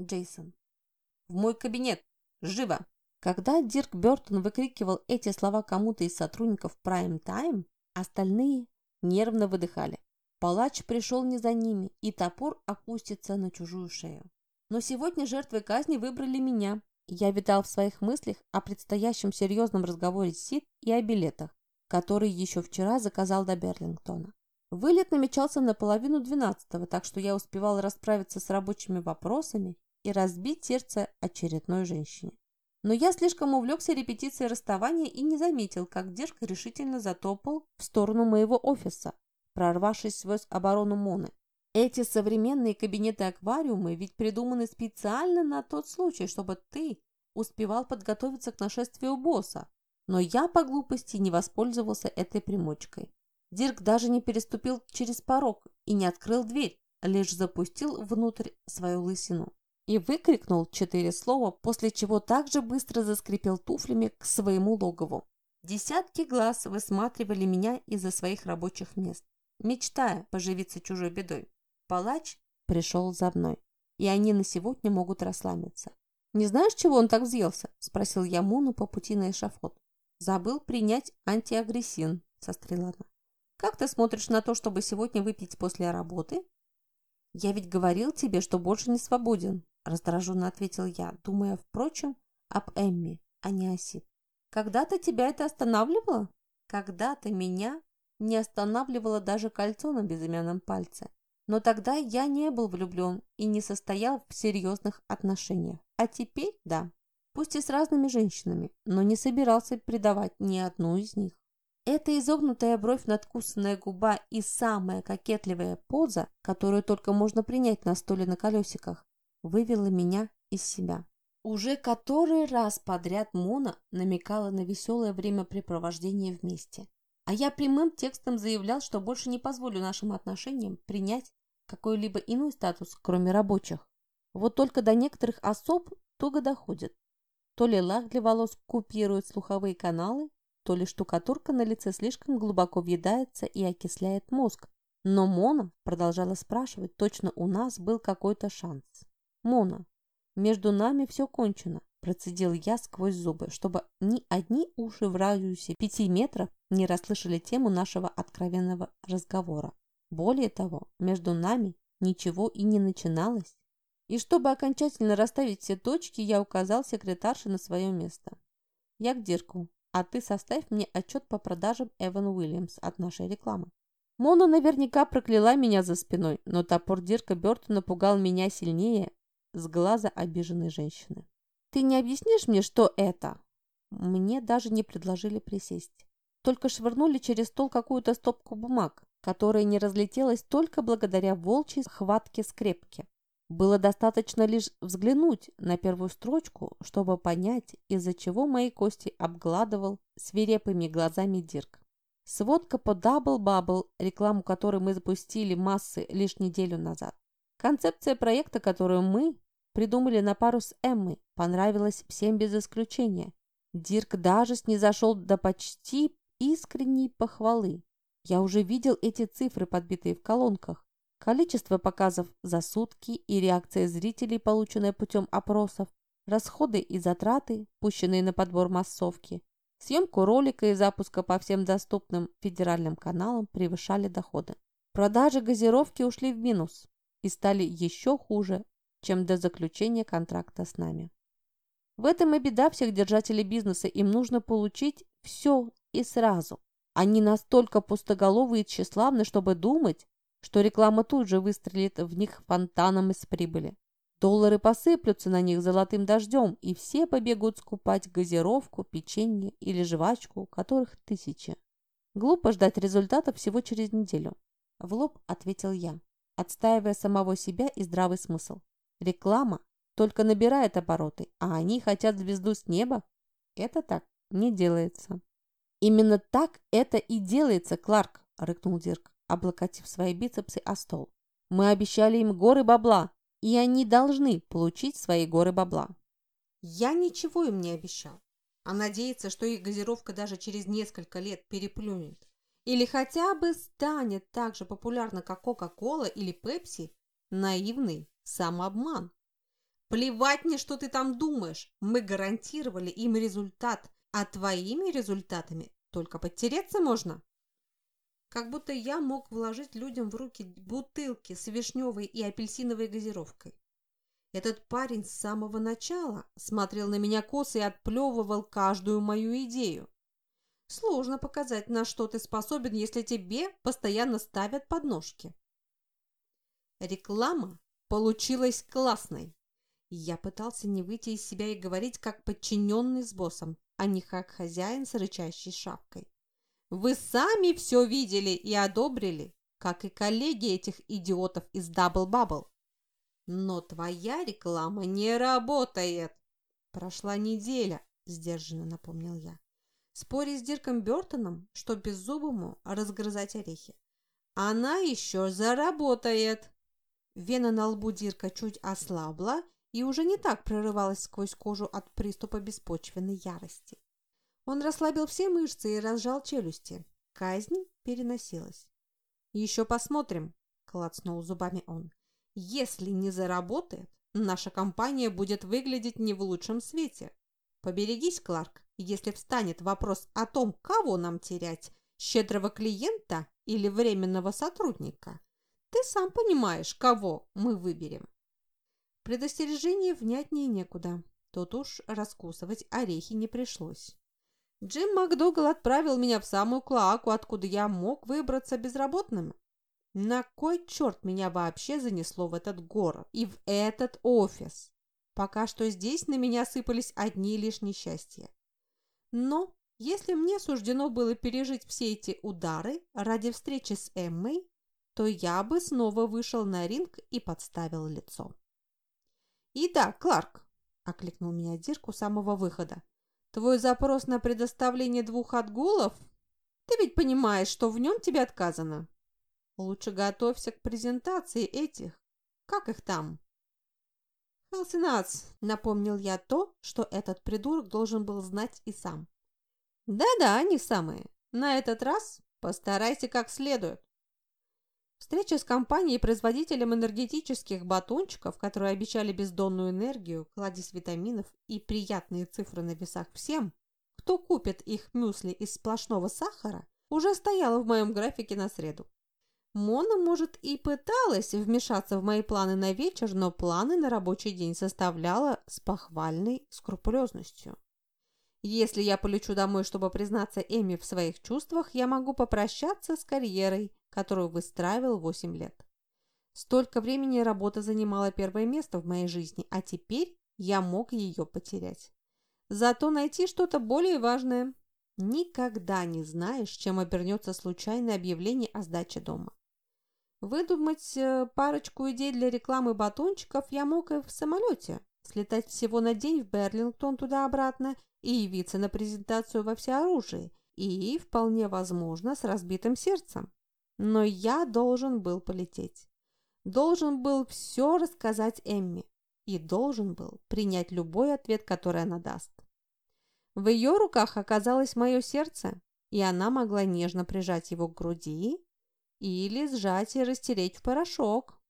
Джейсон. «В мой кабинет! Живо!» Когда Дирк Бертон выкрикивал эти слова кому-то из сотрудников Prime Time, остальные нервно выдыхали. Палач пришел не за ними, и топор опустится на чужую шею. Но сегодня жертвой казни выбрали меня. Я витал в своих мыслях о предстоящем серьезном разговоре с Сид и о билетах, которые еще вчера заказал до Берлингтона. Вылет намечался на половину двенадцатого, так что я успевал расправиться с рабочими вопросами и разбить сердце очередной женщине. Но я слишком увлекся репетицией расставания и не заметил, как Дерг решительно затопал в сторону моего офиса, прорвавшись сквозь оборону Моны. Эти современные кабинеты-аквариумы ведь придуманы специально на тот случай, чтобы ты успевал подготовиться к нашествию босса. Но я по глупости не воспользовался этой примочкой. Дирк даже не переступил через порог и не открыл дверь, лишь запустил внутрь свою лысину и выкрикнул четыре слова, после чего также быстро заскрипел туфлями к своему логову. Десятки глаз высматривали меня из-за своих рабочих мест, мечтая поживиться чужой бедой. Палач пришел за мной, и они на сегодня могут расслабиться. «Не знаешь, чего он так взъелся?» – спросил я Муну по пути на эшафот. «Забыл принять антиагрессин», – сострила она. «Как ты смотришь на то, чтобы сегодня выпить после работы?» «Я ведь говорил тебе, что больше не свободен», раздраженно ответил я, думая, впрочем, об Эмми, а не о Сид. Когда-то тебя это останавливало? Когда-то меня не останавливало даже кольцо на безымянном пальце. Но тогда я не был влюблен и не состоял в серьезных отношениях. А теперь да, пусть и с разными женщинами, но не собирался предавать ни одну из них. Эта изогнутая бровь, надкусанная губа и самая кокетливая поза, которую только можно принять на столе на колесиках, вывела меня из себя. Уже который раз подряд Мона намекала на веселое времяпрепровождение вместе. А я прямым текстом заявлял, что больше не позволю нашим отношениям принять какой-либо иной статус, кроме рабочих. Вот только до некоторых особ туго доходит. То ли лак для волос купирует слуховые каналы, то ли штукатурка на лице слишком глубоко въедается и окисляет мозг. Но Мона продолжала спрашивать, точно у нас был какой-то шанс. «Мона, между нами все кончено», – процедил я сквозь зубы, чтобы ни одни уши в радиусе пяти метров не расслышали тему нашего откровенного разговора. Более того, между нами ничего и не начиналось. И чтобы окончательно расставить все точки, я указал секретарше на свое место. Я к Дирку, а ты составь мне отчет по продажам Эван Уильямс от нашей рекламы. Мона наверняка прокляла меня за спиной, но топор Дирка Бертона пугал меня сильнее, с глаза обиженной женщины. «Ты не объяснишь мне, что это?» Мне даже не предложили присесть. Только швырнули через стол какую-то стопку бумаг, которая не разлетелась только благодаря волчьей хватке скрепки. Было достаточно лишь взглянуть на первую строчку, чтобы понять, из-за чего мои кости обгладывал свирепыми глазами Дирк. Сводка по Double Bubble, рекламу которой мы запустили массы лишь неделю назад. Концепция проекта, которую мы, Придумали на пару с Эммой. Понравилось всем без исключения. Дирк даже снизошел до почти искренней похвалы. Я уже видел эти цифры, подбитые в колонках. Количество показов за сутки и реакция зрителей, полученная путем опросов, расходы и затраты, пущенные на подбор массовки, съемку ролика и запуска по всем доступным федеральным каналам превышали доходы. Продажи газировки ушли в минус и стали еще хуже чем до заключения контракта с нами. В этом и беда всех держателей бизнеса. Им нужно получить все и сразу. Они настолько пустоголовы и тщеславны, чтобы думать, что реклама тут же выстрелит в них фонтаном из прибыли. Доллары посыплются на них золотым дождем, и все побегут скупать газировку, печенье или жвачку, которых тысячи. Глупо ждать результата всего через неделю. В лоб ответил я, отстаивая самого себя и здравый смысл. Реклама только набирает обороты, а они хотят звезду с неба. Это так не делается. Именно так это и делается, Кларк, рыкнул Дирк, облокотив свои бицепсы о стол. Мы обещали им горы бабла, и они должны получить свои горы бабла. Я ничего им не обещал. А надеяться, что их газировка даже через несколько лет переплюнет или хотя бы станет так же популярна, как Кока-Кола или Пепси, наивный самообман. Плевать мне, что ты там думаешь. Мы гарантировали им результат, а твоими результатами только подтереться можно. Как будто я мог вложить людям в руки бутылки с вишневой и апельсиновой газировкой. Этот парень с самого начала смотрел на меня косо и отплевывал каждую мою идею. Сложно показать, на что ты способен, если тебе постоянно ставят подножки. Реклама получилась классной. Я пытался не выйти из себя и говорить как подчиненный с боссом, а не как хозяин с рычащей шапкой. Вы сами все видели и одобрили, как и коллеги этих идиотов из Double Bubble. Но твоя реклама не работает. Прошла неделя, сдержанно напомнил я. Спори с Дирком Бертоном, что беззубому разгрызать орехи. Она еще заработает. Вена на лбу Дирка чуть ослабла и уже не так прорывалась сквозь кожу от приступа беспочвенной ярости. Он расслабил все мышцы и разжал челюсти. Казнь переносилась. «Еще посмотрим», — клацнул зубами он. «Если не заработает, наша компания будет выглядеть не в лучшем свете. Поберегись, Кларк, если встанет вопрос о том, кого нам терять, щедрого клиента или временного сотрудника. Ты сам понимаешь, кого мы выберем». Предостережение внятнее некуда. Тут уж раскусывать орехи не пришлось. Джим МакДугал отправил меня в самую клоаку, откуда я мог выбраться безработным. На кой черт меня вообще занесло в этот город и в этот офис? Пока что здесь на меня сыпались одни лишь несчастья. Но если мне суждено было пережить все эти удары ради встречи с Эммой, то я бы снова вышел на ринг и подставил лицо. «И да, Кларк!» – окликнул меня Дирк у самого выхода. Твой запрос на предоставление двух отгулов? Ты ведь понимаешь, что в нем тебе отказано. Лучше готовься к презентации этих. Как их там? Хелсинац, напомнил я то, что этот придурок должен был знать и сам. Да-да, они самые. На этот раз постарайся как следует. Встреча с компанией-производителем энергетических батончиков, которые обещали бездонную энергию, кладезь витаминов и приятные цифры на весах всем, кто купит их мюсли из сплошного сахара, уже стояла в моем графике на среду. Мона, может, и пыталась вмешаться в мои планы на вечер, но планы на рабочий день составляла с похвальной скрупулезностью. Если я полечу домой, чтобы признаться Эми в своих чувствах, я могу попрощаться с карьерой, которую выстраивал 8 лет. Столько времени работа занимала первое место в моей жизни, а теперь я мог ее потерять. Зато найти что-то более важное. Никогда не знаешь, чем обернется случайное объявление о сдаче дома. Выдумать э, парочку идей для рекламы батончиков я мог и в самолете. Слетать всего на день в Берлингтон туда-обратно и явиться на презентацию во всеоружии. И, вполне возможно, с разбитым сердцем. Но я должен был полететь. Должен был все рассказать Эмми. И должен был принять любой ответ, который она даст. В ее руках оказалось мое сердце, и она могла нежно прижать его к груди или сжать и растереть в порошок.